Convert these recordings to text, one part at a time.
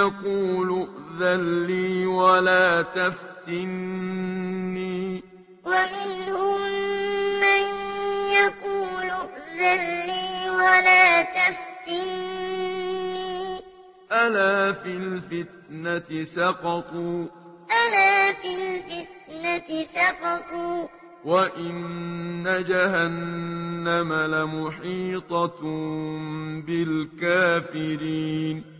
يقول ائذن لي ولا تفتني. ومنهم من يقول ائذن لي ولا تفتني. ألا في الفتنة سقطوا. ألا في الفتنة سقطوا. وَإِنَّ جَهَنَّمَ لَمُحِيطَةٌ بِالْكَافِرِينَ.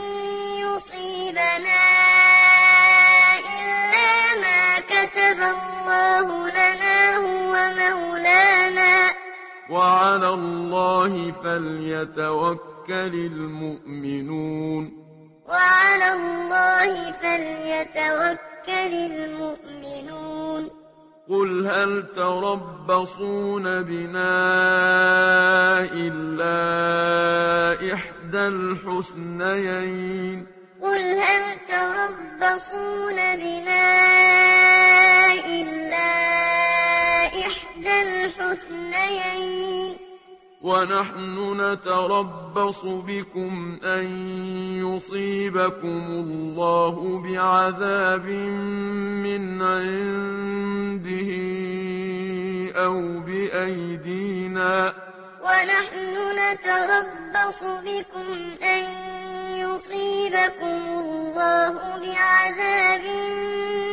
وعلى الله فليتوكل المؤمنون. وعلى الله فليتوكل المؤمنون. قل هل تربصون بنا إلا إحدى الحسنيين؟ ونحن نتربص بكم أن يصيبكم الله بعذاب من عنده أو بأيدينا. ونحن نتربص بكم أن يصيبكم الله بعذاب من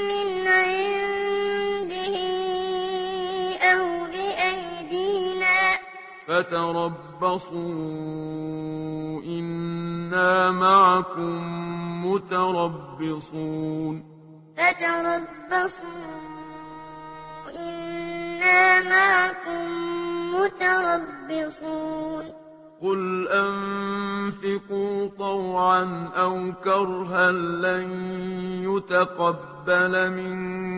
فتربصوا إنا معكم متربصون فتربصوا إنا معكم متربصون قل أنفقوا طوعا أو كرها لن يتقبل منكم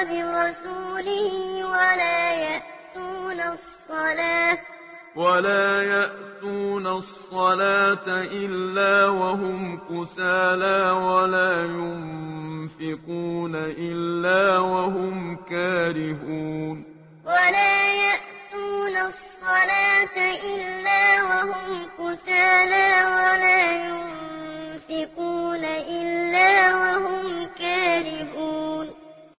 وبرسوله ولا يأتون الصلاة. ولا يأتون الصلاة إلا وهم كسالى ولا ينفقون إلا وهم كارهون.